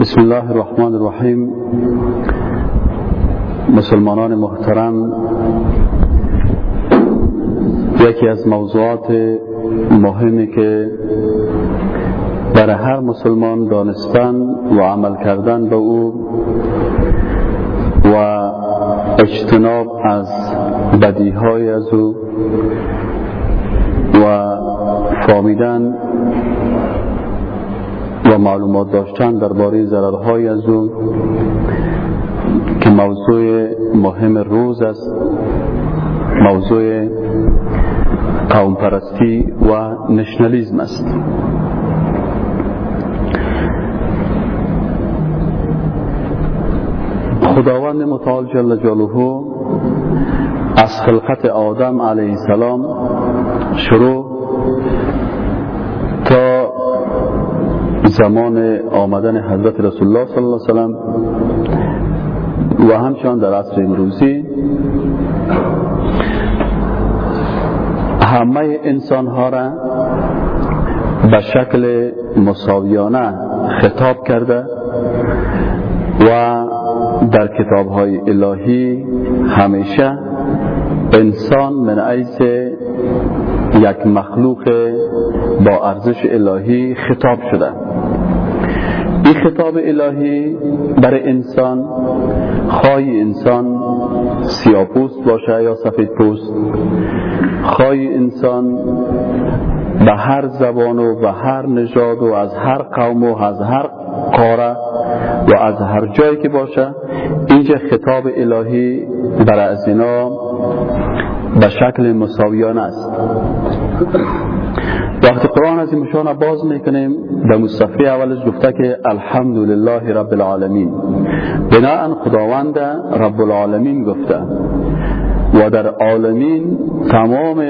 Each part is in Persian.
بسم الله الرحمن الرحیم. مسلمانان محترم یکی از موضوعات مهمی که برای هر مسلمان دانستن و عمل کردن به او و اجتناب از بدیهای از او و فامیدن و معلومات داشتن درباره ضررهای از او که موضوع مهم روز است موضوع قوم پرستی و نشنالیزم است. خداوند متعال جل جلاله از خلقت آدم علیه السلام شروع زمان آمدن حضرت رسول الله صلی الله علیه و همچنان در عصر امروزی. همه انسان ها را به شکل مساویانه خطاب کرده و در کتاب های الهی همیشه انسان من ایس یک مخلوق با ارزش الهی خطاب شده. این خطاب الهی برای انسان خواهی انسان سیاپوست باشه یا سفید پوست خواهی انسان به هر زبان و به هر نژاد و از هر قوم و از هر قاره و از هر جایی که باشه اینجا خطاب الهی برای از اینا به شکل مساویانه است. وقتی قرآن از این مشان باز می‌کنیم به مصطفی اولش گفته که الحمدلله رب العالمین. بناء خداوند رب العالمین گفته. و در عالمین تمام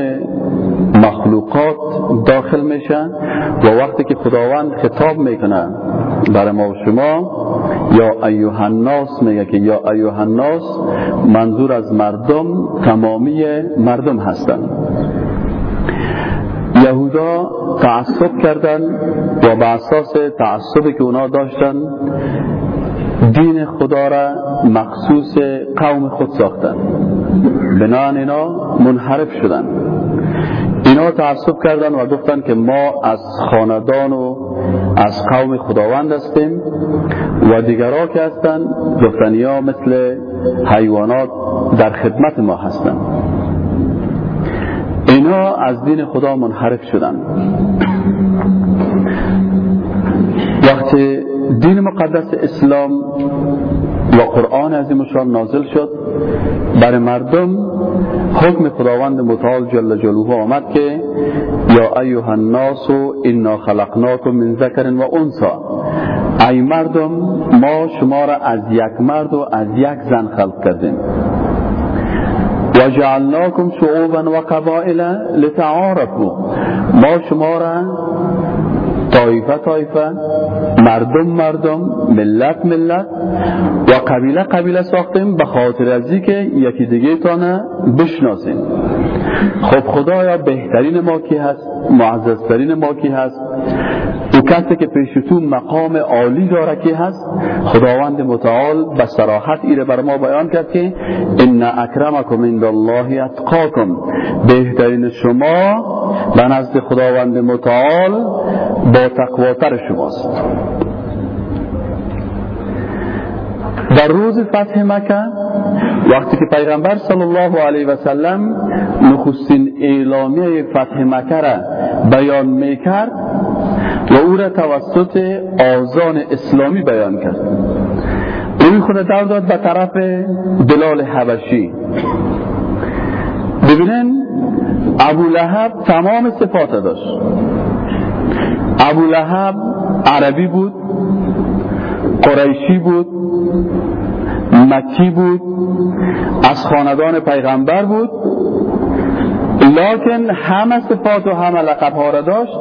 مخلوقات داخل میشن و وقتی که خداوند خطاب می‌کنه برای ما و شما یا ایوه الناس میگه که یا ایوه الناس منظور از مردم تمامی مردم هستند یهودا تعصب کردن و به اساس تعصبی که اونا داشتن دین خدا را مخصوص قوم خود ساختن. بنان اینا منحرف شدن. اینا تعصب کردن و گفتن که ما از خاندان و از قوم خداوند هستیم و دیگرها که هستن گفتن یا مثل حیوانات در خدمت ما هستند اینا از دین خدا منحرف شدن. وقتی دین مقدس اسلام و قرآن عظیمشان نازل شد بر مردم حکم خداوند متعال جل جلاله آمد که یا ایها الناس انا خلقناکم من ذکر و انثا ای مردم ما شما را از یک مرد و از یک زن خلق کردیم. و جعلناکم شعوبا و قبائل لتعارفوا. ما شما را طایفه طایفه مردم مردم ملت ملت و قبیله قبیله ساختیم به خاطر از که یکی دیگه تانه بشناسیم. خب خدایا بهترین ما کی هست؟ معززترین ما کی هست؟ کسی که پیش تو مقام عالی داره کی هست خداوند متعال به صراحت ایره بر ما بیان کرد که ان اکرمکم عند الله اتقاکم. بهترین شما به نزد خداوند متعال با تقواتر شماست. در روز فتح مکه وقتی که پیغمبر صلی الله علیه و سلم نخستین اعلامیه فتح مکه را بیان می‌کرد و او را توسط آزان اسلامی بیان کرد. او خود در داد به طرف بلال حبشی. ببینن ابو لهب تمام صفات داشت. ابو لهب عربی بود قریشی بود مکی بود از خاندان پیغمبر بود. لکن همه صفات و همه لقب ها را داشت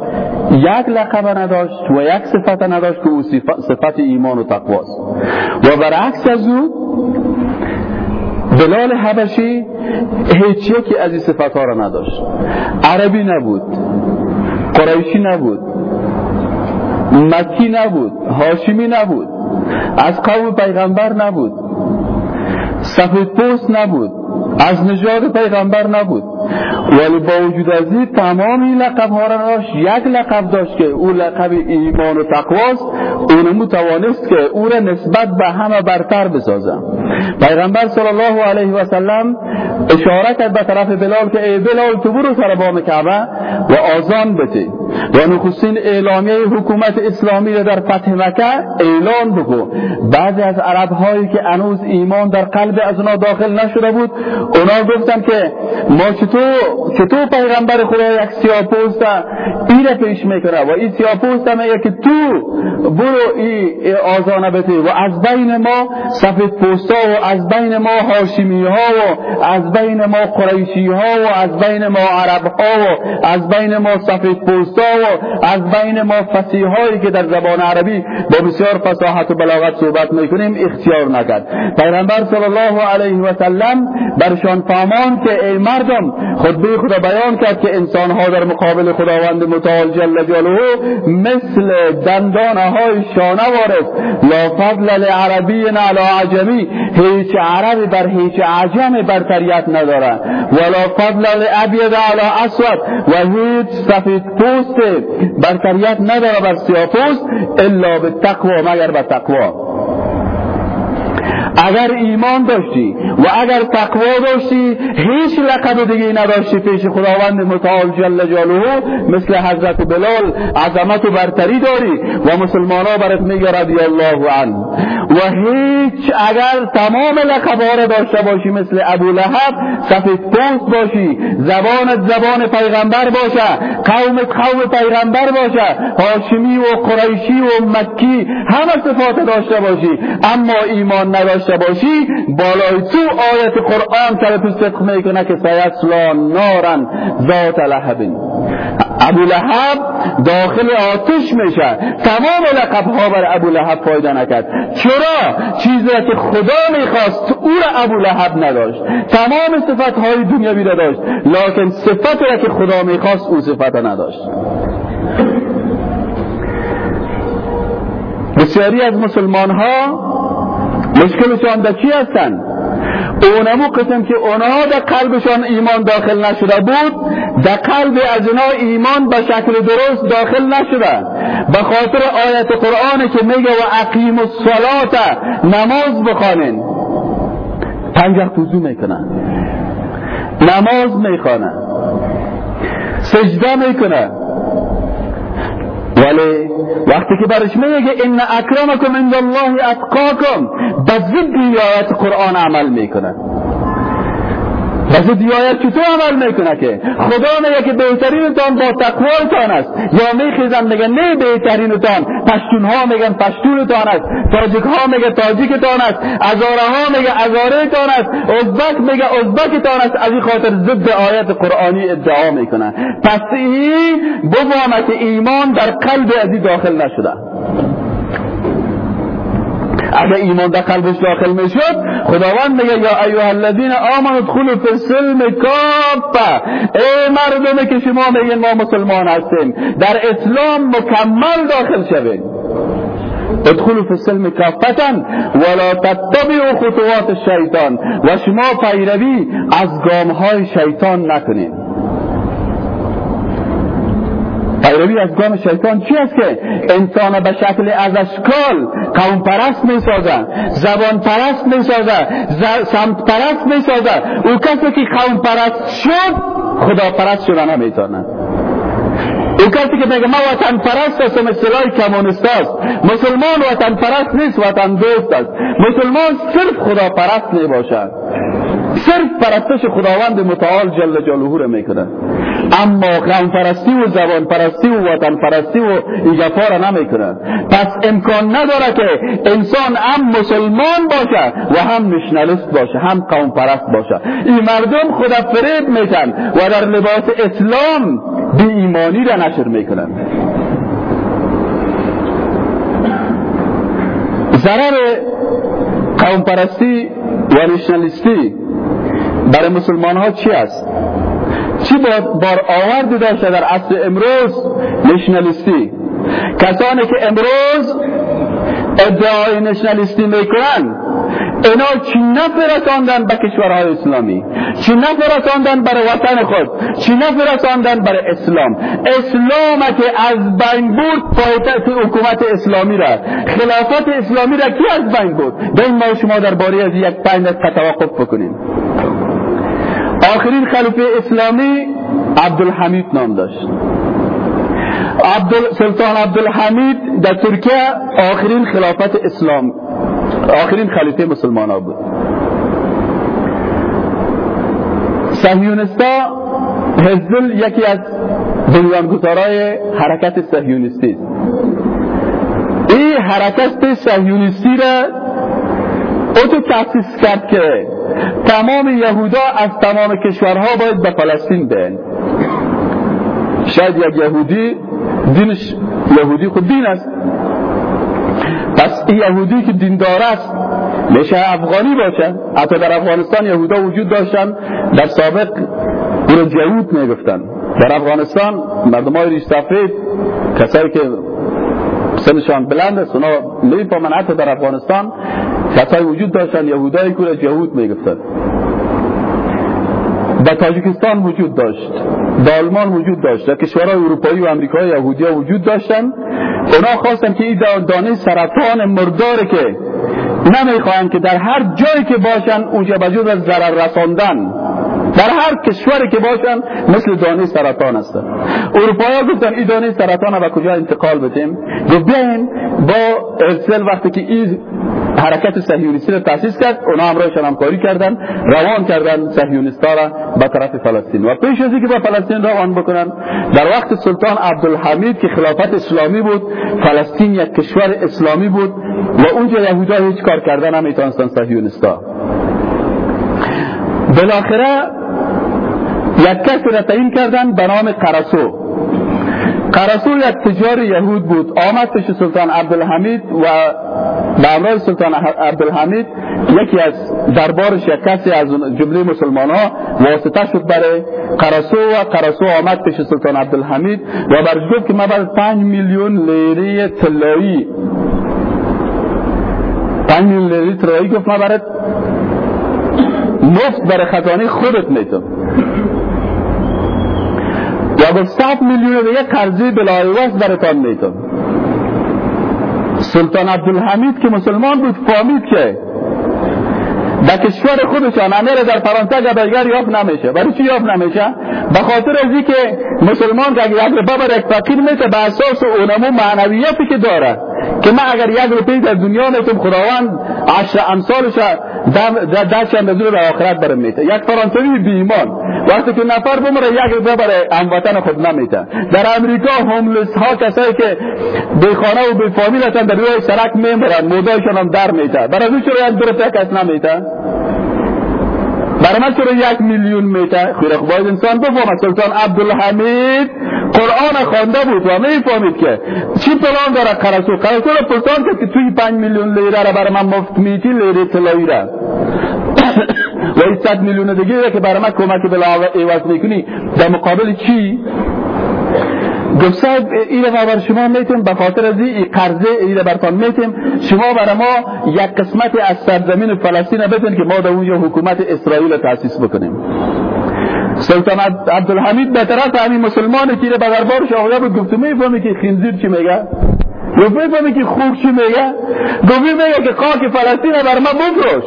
یک لقب نداشت و یک صفت نداشت که او صفت ایمان و تقواست و برعکس از او بلال حبشی هیچ یکی از این صفت ها را نداشت. عربی نبود قریشی نبود مکی نبود هاشمی نبود از قوم پیغمبر نبود سفید پوست نبود از نژاد پیغمبر نبود. ولی با وجود از این تمام این لقب ها را داشت یک لقب داشت که او لقب ایمان و تقواست اونمو توانست که او را نسبت به همه برتر بسازم پیغمبر صلی الله علیه و سلم اشاره کرد به طرف بلال که ای بلال تو برو سر بام کعبه و آزان بده و نخستین اعلامیه حکومت اسلامی را در فتح مکه اعلان بکو بعضی از عرب هایی که انوز ایمان در قلب از اونا داخل نشده بود اونا گفتن که ما چطور چطور پیغمبر خدا یک سیاپوست این پیش می‌کنه و این سیاپوست میگه که تو برو این آزانه بده و از بین ما سفید پوستا و از بین ما هاشمی ها و از بین ما قریشی ها و از بین ما عرب ها و از بین ما سفید پوستا و از بین ما فسیح هایی که در زبان عربی با بسیار فصاحت و بلاغت صحبت می‌کنیم اختیار نکرد. پیغمبر صلی الله علیه و سلم برشان فهمان که ای مردم خطبه خدا بیان کرد که انسان ها در مقابل خداوند متعال جل جلاله مثل دندان های شانه وارد لا فضل لعربی علی عجمی. هیچ عربی بر هیچ عجم برتریت نداره. ولا فضل لعبید علی اسود. و هیچ سفید پوست برتریت نداره بر سیاه پوست الا به تقوا مگر به تقوا. اگر ایمان داشتی و اگر تقوا داشتی هیچ لقب دیگه نداشتی پیش خداوند متعال جل جلاله مثل حضرت بلال عظمت و برتری داری و مسلمان ها برات میگه رضی الله عنه. و هیچ اگر تمام لقب ها داشته باشی مثل ابو لحب سفید پوست باشی زبانت زبان پیغمبر باشه قومت قوم پیغمبر باشه هاشمی و قریشی و مکی همه صفات داشته باشی اما ایمان نداشته داشته باشی بالای تو آیت قرآن سر تو صدق می‌کنه که سیسلا نارن ذات لهب ابو لحب داخل آتش میشه. تمام لقب ها بر ابو لحب فایده نکرد. چرا؟ چیزی که خدا می‌خواست او را ابو لحب نداشت. تمام صفت های دنیاوی را داشت. لکن صفت را که خدا می‌خواست او صفت نداشت. بسیاری از مسلمان ها مشکلشان در چی هستن؟ اونمو قسم که اونها در قلبشان ایمان داخل نشده بود در قلب از اونها ایمان به شکل درست داخل نشده. به خاطر آیت قرآن که میگه و اقیم الصلاة نماز بخوانین. پنج وقت می‌کنن. نماز می‌خوانن. سجده می‌کنه ولی وقتی که برش میگه ان اکرمکم عند الله اتقاکم به ضد قرآن عمل می‌کنه پس دیایت چطور عمل می‌کنه که؟ خدا میگه که بهترینتان با تقوایتان است. یا میخیزن میگن نه بهترینتان. پشتون ها میگن پشتونتان است. تاجیک ها میگه تاجیکتان است. ازاره ها میگه ازارهتان است. ازبک میگه ازبکتان است. از این خاطر ضد آیت قرآنی ادعا می‌کنه. پس این بفهمه که ایمان در قلب ازی داخل نشده. اگر ایمان در قلبش داخل می‌شد خداوند میگه یا ایها الذین آمنوا ادخلوا فی السلم کافه ای مردمی که شما میگین ما مسلمان هستیم در اسلام مکمل داخل شوید ادخلوا فی السلم کافتا ولا تتبعوا خطوات الشیطان. و شما پیروی از گام های شیطان نکنید پیروی از گام شیطان چی است که انسان به شکل از اشکال قوم پرست می سازد زبان پرست می سازد سمت پرست می سازد او کسی که قوم پرست شد خدا پرست شده نمی‌تونه او کسی که میگه ما وطن پرست هستم اصطلاح کمونست است. مسلمان وطن پرست نیست وطن دوست است. مسلمان صرف خدا پرست می باشد صرف پرستش خداوند متعال جل جلاله را می‌کنه اما قوم پرستی و زبان پرستی و وطن پرستی و ایجافا را نمی‌کنه پس امکان نداره که انسان هم مسلمان باشه و هم نشنالیست باشه هم قوم پرست باشه. این مردم خدا فریب میکن و در لباس اسلام بی ایمانی را نشر می‌کنن ضرر قوم پرستی و نشنالیستی برای مسلمان ها چی است؟ چی بار آورد داشته در اصل امروز نشنالیستی؟ کسانی که امروز ادعای نشنالیستی می‌کنن اینا چی نفرستاندن به کشورهای اسلامی؟ چی نفرستاندن برای وطن خود؟ چی نفرستاندن برای اسلام؟ اسلام که از بین بود پایتخت حکومت اسلامی را. خلافت اسلامی را کی از بین بود این ما شما در باری از یک پنج توقف بکنیم. آخرین خلیفه اسلامی عبدالحمید نام داشت. عبدال سلطان عبدالحمید در ترکیه آخرین خلافت اسلام آخرین خلیفه مسلمان ها بود سهیونستا هزل یکی از بنیانگذارای حرکت سهیونستی این حرکت سهیونستی را او تو تأسیس کرد که تمام یهودا از تمام کشورها باید به فلسطین بین شاید یک یهودی دینش یهودی خود دین است. پس این یهودی که دیندار است میشه افغانی باشه حتی در افغانستان یهودا وجود داشتن. در سابق او جهود می‌گفتن در افغانستان مردم های ریش سفید کسایی که سنشان بلند است اونا حتی در افغانستان کسایی وجود داشتن یهودایی که جهود می‌گفتن. در تاجیکستان وجود داشت در آلمان وجود داشت در کشورهای اروپایی و امریکایی یهودی ها وجود داشتن. اونا خواستن که این دانه سرطان مرداره که نمی‌خواهند که در هر جایی که باشن اونجا بجود از ضرر رساندن. در هر کشوری که باشن مثل دانه سرطان هستن. اروپایی گفتن این دانه سرطان به کجا انتقال بدیم؟ گفت بیاین با ارسل وقتی که این حرکت صهیونیستی را تاسیس کرد اونا همراهشان همکاری کردن روان کردن صهیونیستا را به طرف فلسطین. و پیش از اینکه به فلسطین روان بکنن در وقت سلطان عبدالحمید که خلافت اسلامی بود فلسطین یک کشور اسلامی بود و اونجا یهودا هیچ کار کردن نمی‌تونستن صهیونیستا. بالاخره یک کسی را تعیین کردن به نام قرسو. قرسو یک تجار یهود بود. آمد پیش سلطان عبدالحمید و به امرای سلطان عبدالحمید یکی از دربارش یک کسی از جمله مسلمان ها واسطه شد برای قرسو و قرسو آمد پیش سلطان عبدالحمید و برش گفت که ما باید پنج میلیون لیره طلایی پنج میلیون لیره طلایی گفت ما برای مفت برای خزانه خودت میتون یا گفت صد میلیون دیگه قرضی بلایوست برتان میتون سلطان عبدالحمید که مسلمان بود فهمید که در کشور خودشان امیر در فرانسه گدایگر یافت نمیشه. برای چی یافت نمیشه؟ به خاطر از که مسلمان که اگر یک ببر یک فقیر میشه به اساس اونمو معنویتی که داره که من اگر یک روپی در دنیا می‌تونم خداوند عشر امثالش در چند از در آخرت برم میته. یک فرانسوی بیمان وقتی که نفر بمره یک برای هموطن خود نمیته. در امریکا هوملس ها کسایی که بی خانه و بی فامیل هستن در روی سرک میمرن. مودایشان هم در میته. برای از چرا یک روپه کس نمیته؟ برای من چرا یک میلیون میته؟ خیلی باید انسان بفهمد سلطان عبدالحمید قرآن خوانده بود و می‌فهمید که چی پلان داره قرسو قرسو رو پلان کرد که توی پنج میلیون لیره را برای من مفت میتی لیره طلایی را. و این صد میلیون دیگه که برای من کمک بلا عوض می‌کنی در مقابل چی؟ گفت این ما بر شما میتیم به خاطر از این قرضه این برتان میتیم شما برای ما یک قسمت از سرزمین فلسطین بدین که ما در اونجا حکومت اسرائیل تاسیس بکنیم. سلطان عبدالحمید به طرف همین مسلمان که به دربارش آمده بود. گفت می‌فهمی که خنزیر چی میگه؟ گفت می‌فهمی که خوک چی میگه؟ گفت میگه که خاک فلسطین بر ما بفروش.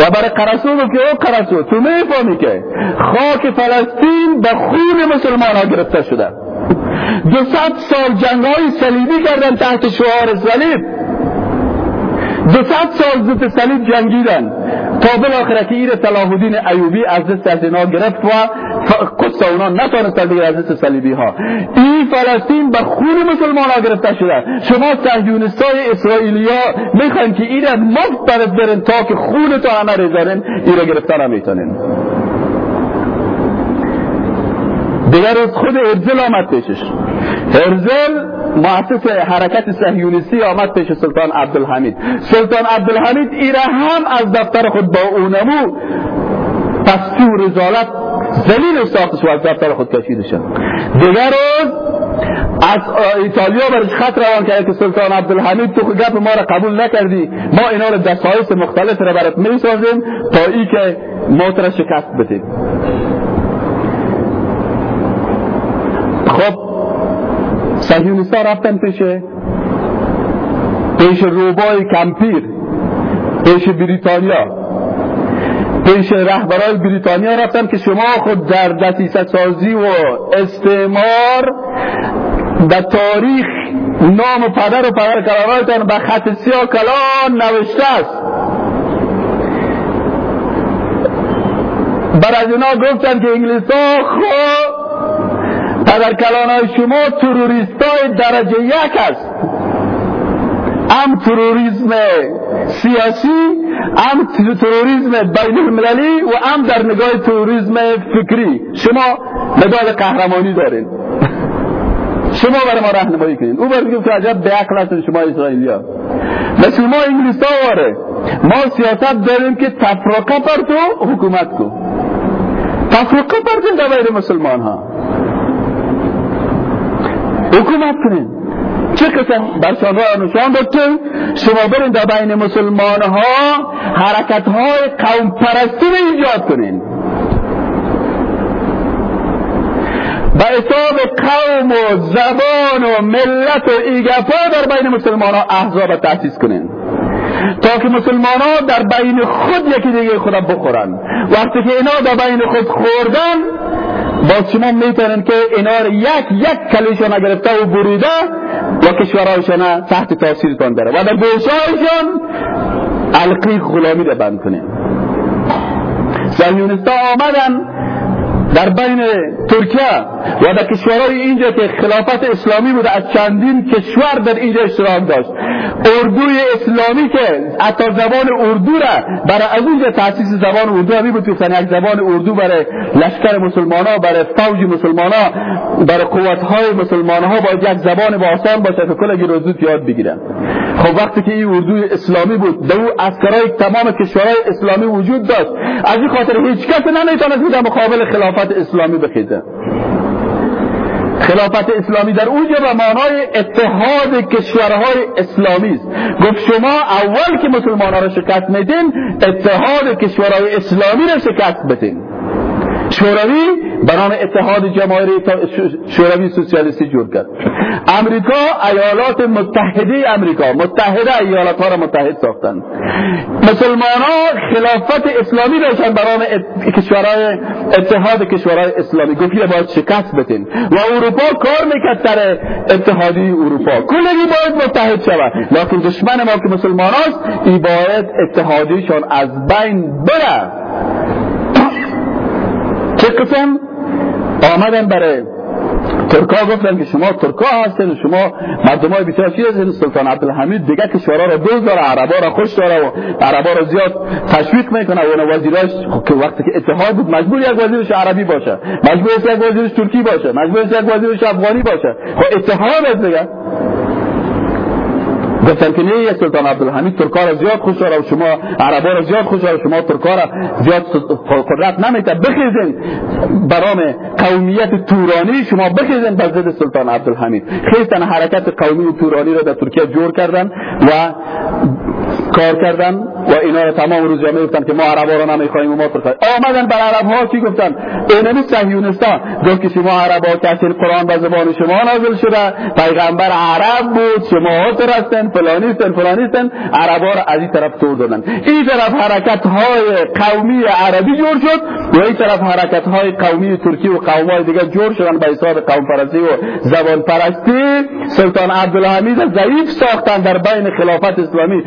و برای قرسو که او قرسو تو می‌فهمی که خاک فلسطین به خون مسلمان ها گرفته شده. دو سال جنگ های صلیبی کردن تحت شعار صلیب دو سال ضد صلیب جنگیدن. تا بالاخره که ایر صلاح الدین ایوبی از دست از اینا گرفت و قدس اونا نتانستن دیگر از دست صلیبی ها این فلسطین به خون مسلمان ها گرفته شده. شما صهیونستای اسرائیلی ها می‌خواین که این مفت برد برن تا که خونتان همه ریزارن این را گرفتن نمی‌تونین دیگر خود ارزل آمد پیشش. ارزل مؤسس حرکت صهیونیستی آمد پیش سلطان عبدالحمید. سلطان عبدالحمید ایره هم از دفتر خود با اونمو پستی و رزالت زلیل ساختش و از دفتر خود کشیده شد. دیگر روز از ایتالیا برش خط روان کرد که سلطان عبدالحمید تو گپ ما را قبول نکردی. ما اینا رو دستایس مختلف را برات می‌سازیم تا ای که را شکست بدیم. خب صهیونیستا رفتن پیش پیش روبای کمپیر پیش بریتانیا. پیش رهبرای بریتانیا رفتن که شما خود در دسیسه سازی و استعمار در تاریخ نام پدر و پدر کلانایتان به خط سیاه کلان نوشته است. بر از گفتن که انگلیس ها خب پدر کلان شما تروریست های درجه یک است هم تروریسم سیاسی هم تروریسم بین المللی و هم در نگاه تروریسم فکری. شما مدال قهرمانی دارین. شما برای ما راهنمایی کنین. او برای که عجب به عقل شما اسرائیلی مثل ما انگلیس ها واره ما سیاست داریم که تفرقه پر تو حکومت کو تفرقه پر در بین مسلمان ها حکومت کنین چه قسم؟ بر شما نشان داد که شما برین در بین مسلمان ها حرکت های قوم پرستی رو ایجاد کنین. به حساب قوم و زبان و ملت و ایگفا در بین مسلمان ها احزاب تحسیس کنین. تا که مسلمان ها در بین خود یکی دیگه خود بخورن. وقتی که اینا در بین خود خوردن با شما می‌تونن که اینا یک یک کلیشان گرفته و بریده و کشورهایشان تحت تاثیرتان داره. و در گوشهایشان القی غلامی رو بند کنه. سیونستا آمدن در بین ترکیه و در کشورهای اینجا که خلافت اسلامی بود از چندین کشور در اینجا اشتراک داشت. اردوی اسلامی که حتی زبان اردو را برای از اینجا تاسیس زبان اردو همی بود یک زبان اردو برای لشکر مسلمان ها برای فوج مسلمان ها برای قوت های مسلمان ها باید یک زبان با آسان باشه که کل روزوت یاد بگیرن. خب وقتی که این اردوی اسلامی بود در او اسکرای تمام کشورهای اسلامی وجود داشت. از این خاطر هیچ کس نمی‌تونست در مقابل خلافت اسلامی بخیزه. خلافت اسلامی در اونجا به معنای اتحاد کشورهای اسلامی است. گفت شما اول که مسلمان را شکست میدین اتحاد کشورهای اسلامی را شکست بدین. شوروی به اتحاد جماهیر شوروی سوسیالیستی جور کرد. امریکا ایالات متحده امریکا متحده ایالات ها را متحد ساختن. مسلمان ها خلافت اسلامی داشتن به نام کشورهای اتحاد کشورهای اسلامی. گفتی باید شکست بتین و اروپا کار می‌کرد سر اتحادی اروپا. کلگی باید متحد شود. لیکن دشمن ما که مسلمان هاست ای باید اتحادیشان از بین بره. چه قسم آمدن برای ترکا. گفتن که شما ترکا هستین شما مردم های بسیار چی هستین؟ سلطان عبدالحمید دیگه کشورها را دوست داره عربا را خوش داره و عربا را زیاد تشویق می‌کنه. و وزیراش که وقتی که اتحاد بود مجبور یک وزیرش عربی باشه مجبور یک وزیرش ترکی باشه مجبور یک وزیرش افغانی باشه. خب اتحاد دیگه. گفتن که نه سلطان عبدالحمید ترکا زیاد خوش داره و شما عربا را زیاد خوش داره شما ترکا زیاد قدرت نمیده بخیزین برام قومیت تورانی شما بخیزین بر ضد سلطان عبدالحمید. خیستن حرکت قومی تورانی را در ترکیه جور کردن و کار کردن و اینا تمام روز جمعه گفتن که ما عربا رو نمی‌خوایم ما ترکا آمدن بر عرب ها چی گفتن؟ اینمی صهیونستا گفت که شما عربا کسی قرآن به زبان شما نازل شده پیغمبر عرب بود شما ها هستن فلانیستن فلانیستن عربا رو از این طرف تور دادن. این طرف حرکت های قومی عربی جور شد و این طرف حرکت های قومی ترکی و قوم های دیگه جور شدن به حساب قوم پرستی و زبان پرستی. سلطان عبدالحمید ضعیف ساختن در بین خلافت اسلامی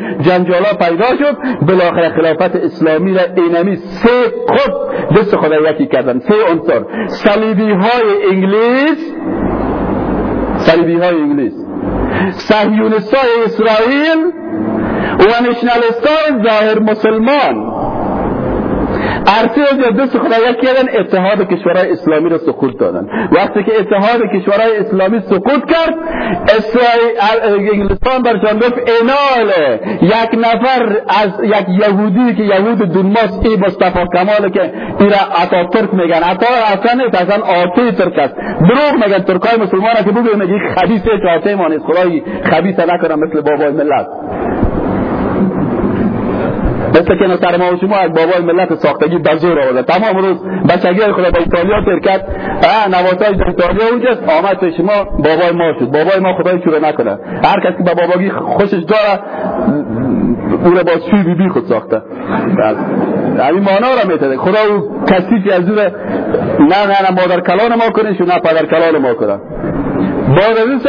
جنجالا پیدا شد. بالاخره خلافت اسلامی را اینمی سه خود دست خدا یکی کردن. سه عنصر. صلیبی های انگلیس صلیبی های انگلیس صهیونستای اسرائیل و نشنالستای ظاهر مسلمان. دست خدا یک کردن اتحاد کشورهای اسلامی را سقوط دادن. وقتی که اتحاد کشورهای اسلامی سقوط کرد اسرائیل انگلستان برشان گفت اینال یک نفر از یک یهودی که یهود دنماس ای مصطفی کمال که ایرا عطا ترک میگن. عطا اصلا نیست اصلا آتی ترک است. دروغ میگن ترکای مسلمان که بگوی میگی خبیثه چاته مانیست خدای خبیثه نکنم مثل بابای ملت. مثل که سر ما و شما از بابای ملت ساختگی بزور آورده. تمام روز بچگی خدا با ایتالیا تر کرد. نواتای در ایتالیا اونجاست. آمد تو شما بابای ما شد. بابای ما خدای چوره نکنه. هر کسی که با باباگی خوشش داره او را با شوی بی بی خود ساخته. این مانا را میتده خدا او کسی که از او نه نه نه مادر کلان ما کنه شو نه پدر کلان ما کنه. از این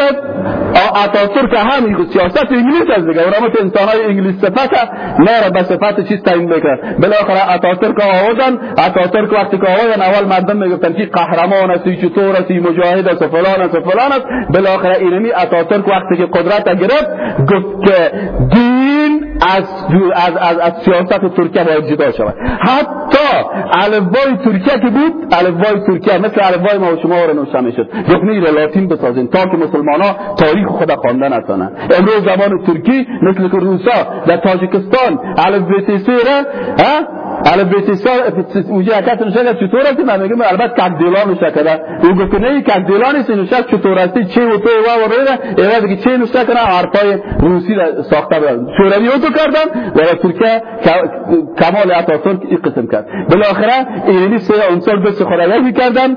اتاتورک هم سیاست انگلیس از دیگه. ورامت انسان های انگلیس صفت نه به صفت چیز تعیین بکرد بالاخره اتاتورک آوردن. اتاتورک وقتی که آوردن اول مردم می‌گفتن که قهرمان است چطور است مجاهد است فلان است فلان است. بالاخره اینمی اتاتورک وقتی که قدرت گرفت گفت که دین از از از, از سیاست ترکیه باید جدا شود. حتی الفبای ترکیه که بود الفبای ترکیه مثل الفبای ما و شما رو نوشته می‌شد نه لاتین بسازین تا که مسلمان ها تاریخ خود خواندن هستند. امروز زبان ترکی مثل که روسا در تاجیکستان الف ب ها؟ الان بسیار اونجا حرکت نشه چطور است؟ من میگم البته کدیلان نشه کرده او گفت نه کدیلان است نشه چطور است؟ چه و تو و و بره اینا دیگه چه نشه کنه حرفای روسی ساخته بودن. شوروی تو کردن و ترکیه کمال اتاتورک این قسم کرد. بالاخره ایرانی سه عنصر بس خورایی کردن.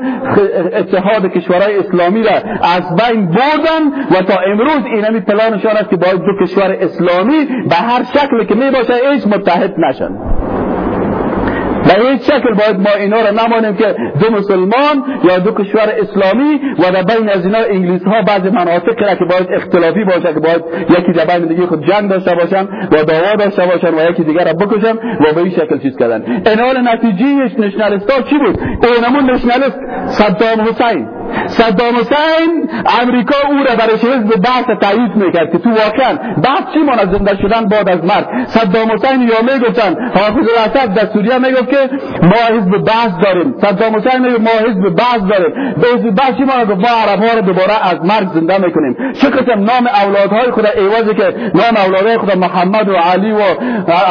اتحاد کشورهای اسلامی را از بین بردن و تا امروز اینمی پلانشان است که باید دو کشور اسلامی به هر شکلی که می باشه هیچ متحد نشن. در این شکل باید ما اینا را نمانیم که دو مسلمان یا دو کشور اسلامی و در بین از اینا انگلیس ها بعض مناطق را که باید اختلافی باشه که باید یکی در بین دیگه خود جنگ داشته باشن و دعوا داشته باشن و یکی دیگر را بکشن و به این شکل چیز کردن. این حال نتیجه نشنالیست چی بود؟ اونمون نشنالیست صدام حسین. صدام حسین امریکا او را برای حزب بحث تایید می‌کرد که تو واقعا بعد چی مانا زنده شدن بعد از مرگ. صدام حسین یا می‌گفتن؟ حافظ الاسد در سوریه می‌گفت که ما حزب بحث داریم. صدام حسین می‌گفت ما حزب بحث داریم. به حزب بحث چی مانا گفت ما ها را دوباره از مرگ زنده می‌کنیم. چه قسم نام اولادهای خدا؟ ایوازی که نام اولادهای خدا محمد و علی و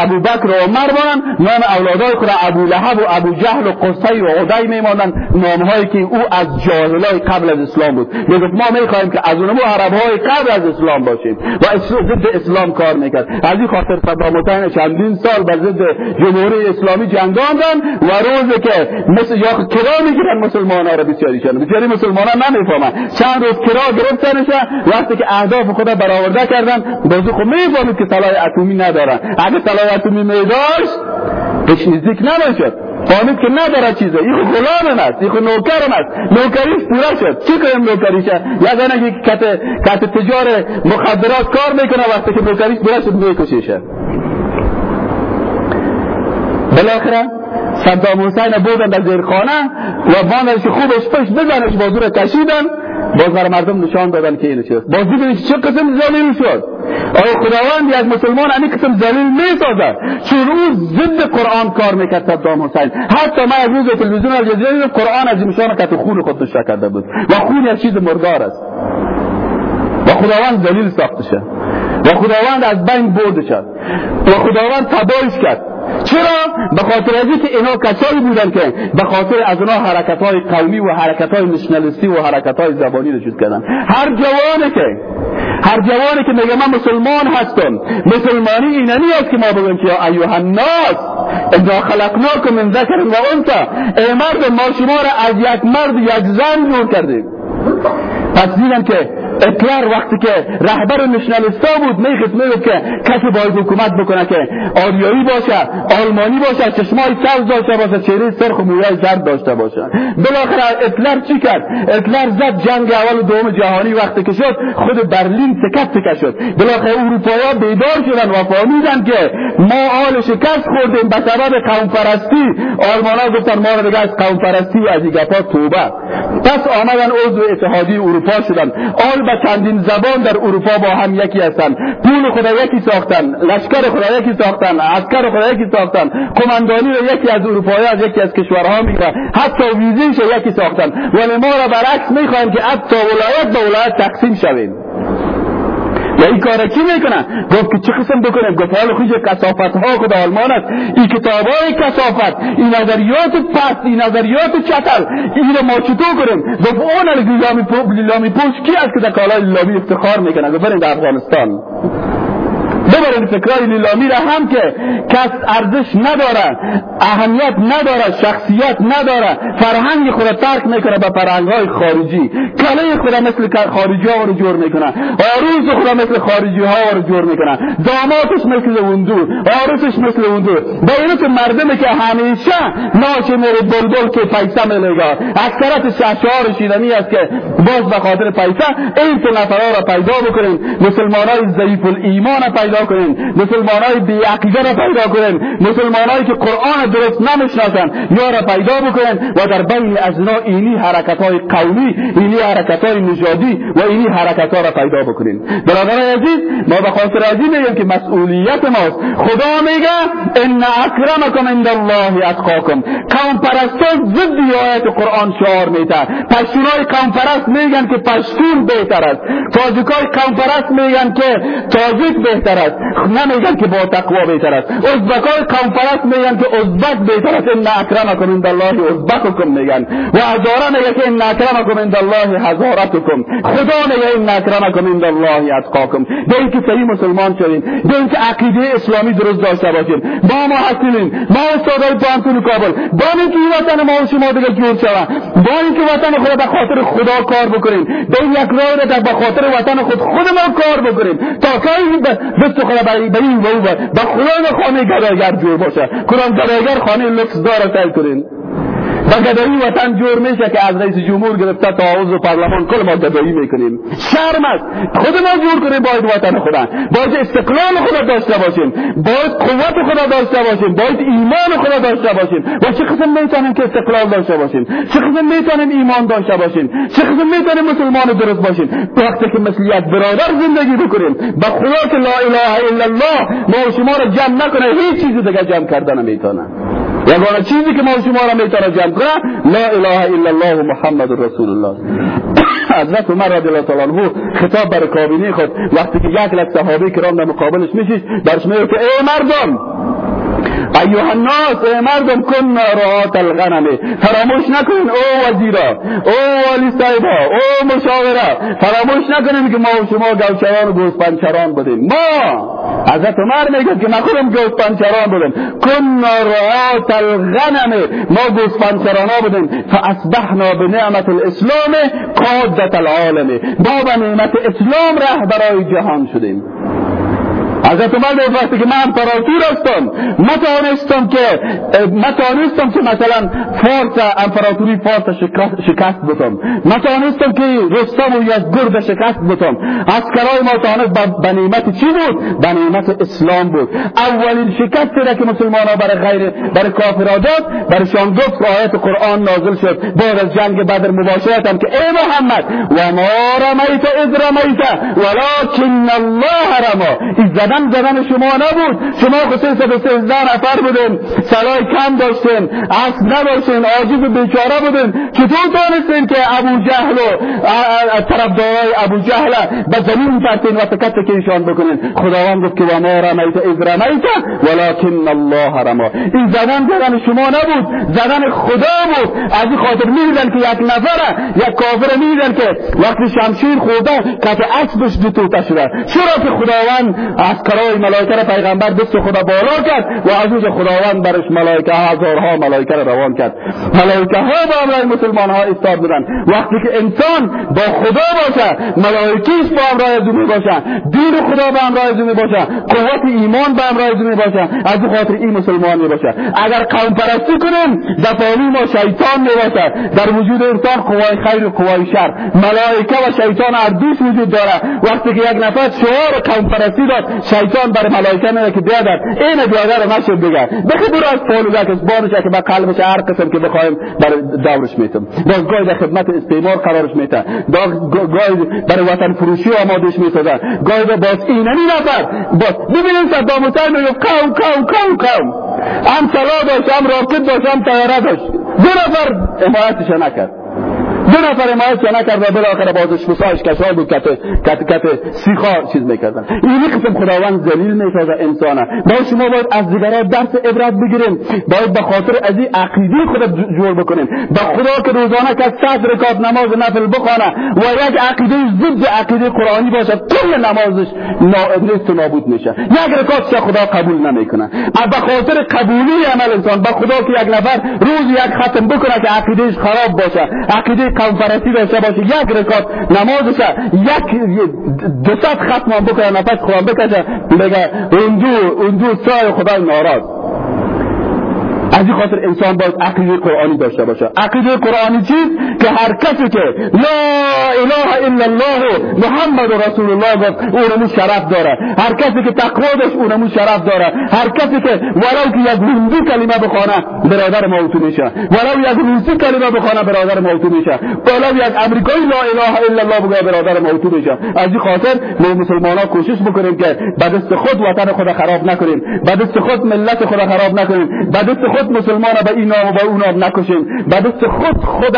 ابو بکر و عمر بودن نام اولادهای خدا ابو لهب و ابو جهل و قصی و عدی میمانند نامهایی که او از جاهل های قبل از اسلام بود. می‌گفت ما می‌خواهیم که از اونمو عرب های قبل از اسلام باشیم. و ضد اسلام کار می‌کرد. از این خاطر صدام حسین چندین سال به ضد جمهوری اسلامی جنگاندن و روز که مثل یا کرا می‌گیرن مسلمان ها را بسیاریشان بسیاری مسلمان ها نمی‌فهمن. چند روز کرا گرفتنش وقتی که اهداف خدا برآورده کردن بازو خب می‌فهمید که سلاح اتمی ندارن. اگه سلاح اتمی میداشت هیچ نزدیک نباشد. فهمید که نداره چیزه. این غلام است. این نوکرم است. نوکریش پورا شد. چی کنیم نوکریش زنه که کت, کت تجار مخدرات کار می‌کنه وقتی که نوکریش پورا شد میکشیشه. بالاخره صدام حسین بودن در زیر خانه و باندش خوبش پشت بزنش بازو را کشیدن. باز برای مردم نشان دادن که اینو چیست باز دیدن چه قسم ظالمی شد. آیا خداوند یک مسلمان این قسم ذلیل می‌سازد؟ چون او ضد قرآن کار می‌کرد صدام حسین. حتی ما از روز تلویزیون الجزیره قرآن از ایشان که خون خود نشه کرده بود. و خون یک چیز مردار است. و خداوند ذلیل ساخته شد. و خداوند از بین برده شد. و خداوند تبایش کرد. چرا؟ به خاطر از که اینا کسایی بودن که به خاطر از اینا حرکت های قومی و حرکت های نشنالیستی و حرکت های زبانی رو کردن. هر جوانی که هر جوانی که میگه من مسلمان هستم مسلمانی اینانی است که ما بگیم که ایوه الناس اذا خلقناکم من ذکر و انثى. ای مرد ما شما را از یک مرد یک زن جور کردیم. پس دیدم که اتلر وقتی که رهبر نشنالیستا بود میخست می‌گفت که کسی باید حکومت بکنه که آریایی باشه آلمانی باشه چشمای سبز داشته باشه چهره سرخ و موهای زرد داشته باشه. بالاخره اتلر چی کرد؟ اتلر زد جنگ اول دوم جهانی وقتی که شد خود برلین تکت تکه شد. بالاخره اروپایا بیدار شدن و فهمیدن که ما آل شکست خوردیم به سبب قوم پرستی آلمانا گفتن ما رو از قوم پرستی و از توبه. پس آمدن عضو اتحادیه اروپا شدن. به چندین زبان در اروپا با هم یکی هستند پول خدا یکی ساختن لشکر خدا یکی ساختن عسکر خدا یکی ساختن قماندانی را یکی از اروپایی از یکی از کشورها می‌گیره حتی ویزیش یکی ساختن. ولی ما را برعکس می‌خوایم که حتی ولایت به ولایت تقسیم شویم. و این کار کی می‌کنه گفت که چه قسم بکنه؟ گفت حال خوش کسافت ها خود آلمان است. این کتاب های کسافت این نظریات پست این نظریات چتل این ما چطور کنیم؟ گفت اون لیلامی پوش کی است که در کالای لیلامی افتخار می‌کنه؟ گفت برین در افغانستان. ببرین فکرای لیلامی را هم که کس ارزش نداره اهمیت نداره شخصیت نداره فرهنگ خود ترک می‌کنه به فرهنگ های خارجی. کله خود مثل خارجی ها رو جور می‌کنه. آروز خود مثل خارجی ها رو جور می‌کنه. داماتش مثل اوندو آروسش مثل اوندو با اینو که مردمی که همیشه ناش میره بلبل که پیسه میلگا اکثرت شهشار شیرنی است که باز به خاطر پیسه این نفرها را پیدا بکنیم. مسلمان های ضعیف الایمان پیدا پیدا کنین. مسلمان های بیعقیده را پیدا کنین. مسلمان هایی که قرآن درست نمی‌شناسن یا را پیدا بکنین. و در بین ازنا اینی حرکت های قومی اینی حرکت های نژادی و اینی حرکت ها را پیدا بکنین. برادر عزیز ما به خاطر عزیز میگیم که مسئولیت ماست خدا میگه ان اکرمکم عند الله اتقاکم. قوم پرستان ضد آیت قرآن شعار میده. پشتونای قوم پرست میگن که پشتون بهتر است. تاجیکای قوم پرست میگن که تاجیک بهتر است. نمیگن که با تقوا بهتر است. ازبکای پرست میگن که ازبک بهتر است. ان اکرمکم عند الله ازبککم میگن. و هزاره میگه که ان اکرمکم عند الله هزارتکم. خدا میگه ان اکرمکم عند الله اتقاکم. به اینکه صحیح مسلمان شوین به اینکه عقیده اسلامی درست داشته باشین با ما هستیم ما استادای پانتون کابل. با این وطن ما و شما دیگه جور با اینکه وطن خود به خاطر خدا کار بکنیم. به یک راه را به خاطر وطن خود خود ما کار بکنیم. تا کی تو خدا برای به این و با خدا خانه گداگر جور باشه. قرآن گداگر خانه لکس داره تل کنین. و گدایی وطن جور میشه که از رئیس جمهور گرفته تا عضو پارلمان کل ما گدایی می‌کنیم. شرم است. خود ما جور کنیم باید وطن خدا. باید استقلال خدا داشته باشیم. باید قوت خدا داشته باشیم. باید ایمان خدا داشته باشیم. و چه قسم می‌تونیم که استقلال داشته باشیم؟ چه قسم می‌تونیم ایمان داشته باشیم؟ چه قسم می‌تونیم مسلمان درست باشیم؟ وقتی که مثل یک برادر زندگی بکنیم با خدا که لا اله الا الله ما شما را جمع نکنه هیچ چیزی دیگه جمع کردن نمی‌تونه یگانه چیزی که ما شما را می‌تونه جمع کنه لا اله الا الله محمد رسول الله. حضرت عمر رضی الله تعالی عنه خطاب بر کابینه خود وقتی که یک لک صحابه کرام در مقابلش میشید برش میگه که ای مردم ایوه الناس ای مردم کن رعات الغنم. فراموش نکنین او وزیرا او والی صاحبا او مشاوره فراموش نکنین که ما و شما گوشوان و گوسپنچران بودیم. ما حضرت عمر میگه که نخورم گوسپنچران بودیم. کن رعات الغنم. ما گوسپنچرانا بودیم. فاصبحنا بنعمت الاسلام قادت العالم. ما به نعمت اسلام رهبرای جهان شدیم. حضرت عمر به وقتی که من امپراتور هستم متانستم که متانستم که مثلا فارس امپراتوری فارس شکست بتم. متانستم که رستم و گرد شکست بتم. اسکرای ما تانست به نعمت چی بود؟ به نعمت اسلام بود. اولین شکست را که مسلمان ها برای غیر برای کافر داد برایشان گفت آیت قرآن نازل شد. بعد از جنگ بدر مباشرتم که ای محمد و ما رمیت اذ رمیت ولکن الله رما. زدن زدن شما نبود. شما به سیزده نفر بودین سلای کم داشتین اصل نداشتین عاجز بیچاره بودین. چطور دانستین که ابو جهل و طرفدارای ابو جهل به زمین پرتین و سکت ایشان بکنین. خداوند گفت که و ما رمیت از رمیت ولکن الله رما. این زدن زدن شما نبود. زدن خدا بود. از این خاطر میدن که یک نفر یک کافر میدن که وقتی شمشیر خورده کت اسبش دو توته شده. چرا که خداوند از کرای ملائکه را پیغمبر دست خدا بالا کرد و عزیز خداوند برش ملائکه هزارها ملائکه را روان کرد. ملائکه ها با امرای مسلمان ها استاد بودن. وقتی که انسان با خدا باشه ملائکیش با امرای زمین باشه. دین خدا با امرای زمین باشه. قوت ایمان با امرای زمین باشه. از خاطر این مسلمان می باشه اگر قوم پرستی کنیم در ما شیطان می باشه در وجود انسان قوای خیر و قوای شر. ملائکه و شیطان هر وجود داره. وقتی که یک نفر شعار قوم پرستی داد شیطان برای ملائکه میگه که بیادر این بیادر رو نشد بگه بخی برو از فالوده که بارش که به قلبش هر قسم که بخوایم برای دورش میتم باز گاهی در خدمت استعمار قرارش میته گاهی برای وطن فروشی آمادش می‌سازن گاهی باز اینمی نفر. باز ببینید صدام حسین میگه قوم قوم قوم قوم هم سلا داشت هم راکت داشت هم تیاره داشت. دو نفر حمایتش نکرد. دو نفر حمایت نکرد و بالاخره بازش فسایش کشار بود کت کت کت سیخا چیز می‌کردن. این قسم خداوند ذلیل می‌سازه انسانه. با شما باید از دیگران درس عبرت بگیریم. باید به خاطر از این عقیده خود جور بکنیم. به خدا که روزانه که صد رکات نماز نفل بخوانه و یک عقیده ضد عقیده قرآنی باشه کل نمازش و نابود میشه. یک رکات خدا قبول نمی‌کنه. به خاطر قبولی عمل انسان به خدا که یک نفر روز یک ختم بکنه که عقیدهش خراب باشه. عقیده پرستی داشته باشه یک رکات نمازش یک دو ست ختم بکنه نفس قرآن بکشه بگه اندو اندو سای خدای ناراض. از این خاطر انسان باید عقیده قرآنی داشته باشه. عقیده قرآنی چیز که هر کسی که لا اله الا الله محمد رسول الله گفت اونمو شرف داره. هر کسی که تقوا داشت اونمو شرف داره. هر کسی که ولو که یک هندی کلمه بخونه برادر موتو میشه. ولو یک روسی کلمه بخونه برادر موتو میشه. ولو یک امریکایی لا اله الا الله بگه برادر موتو میشه. از این خاطر ما مسلمان ها کوشش بکنیم که به خود وطن خود خراب نکنیم. به خود ملت خود خراب نکنیم. به خود خود مسلمان به این نام و به اون نام نکشیم به دست خود خود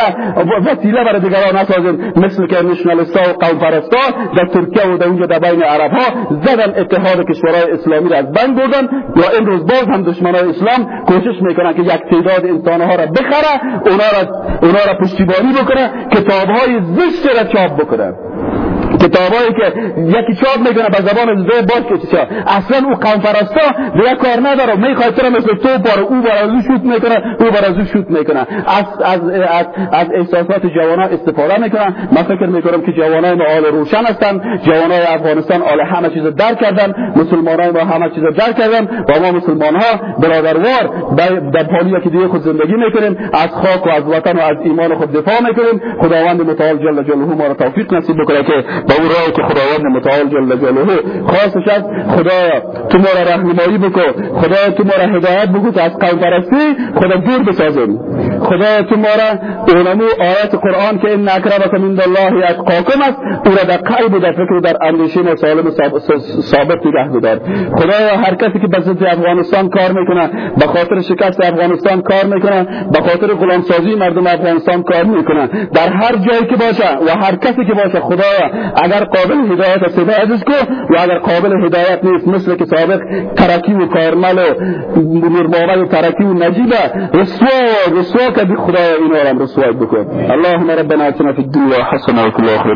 وسیله برای دیگران نسازیم مثل که نشنالیستا و قوم پرستا در ترکیه و در اونجا در بین عرب ها زدن اتحاد کشورهای اسلامی را از بند بردن. و این روز باز هم دشمنان اسلام کوشش می‌کنن که یک تعداد انسان ها را بخره اونا را اونا را پشتیبانی بکنه کتاب های زشت را چاپ بکنه. کتابایی که یکی چاپ می‌کنه به زبان زده باش که اصلا او قوم پرستا دیگه کار نداره. می‌خواد تو مثل تو بار او بار از شوت می‌کنه او بار از شوت می‌کنه. از از از, از احساسات جوان استفاده می‌کنن. من فکر می‌کنم که جوانای ما آل روشن هستن. جوانای افغانستان آل همه چیز درک کردن. مسلمانای ما همه چیز درک کردن. و ما مسلمان ها برادروار در پانی که دیگه خود زندگی می‌کنیم. از خاک و از وطن و از ایمان خود دفاع می‌کنیم. خداوند متعال جل جلاله ما را توفیق نصیب بکنه که با اون راهی که خداوند متعال جل جلاله. خواستش از خدا تو ما را رهنمایی بکن. خدا تو ما را هدایت بکن که از قوم پرستی خدا دور بسازیم. خدا تو ما را اونمو آیت قرآن که این اکرمکم عند الله اتقاکم است او را در قلب و در فکر در اندیشه ما سالم ثابت نگه بدار خدا هر کسی که بسیط افغانستان کار می‌کنه به خاطر شکست افغانستان کار می‌کنه به خاطر غلامسازی مردم افغانستان کار می‌کنه. در هر جایی که باشه و هر کسی که باشه خدا اگر قابل هدایت است هدایتش کو؟ و اگر قابل هدایت نیست مثل که سابق ترکی و کارمل و نور و ترکی و نجیبه رسوا رسوا که خدا اینا را رسوا بکن. اللهم ربنا اتنا فی الدنیا حسنه و فی الاخره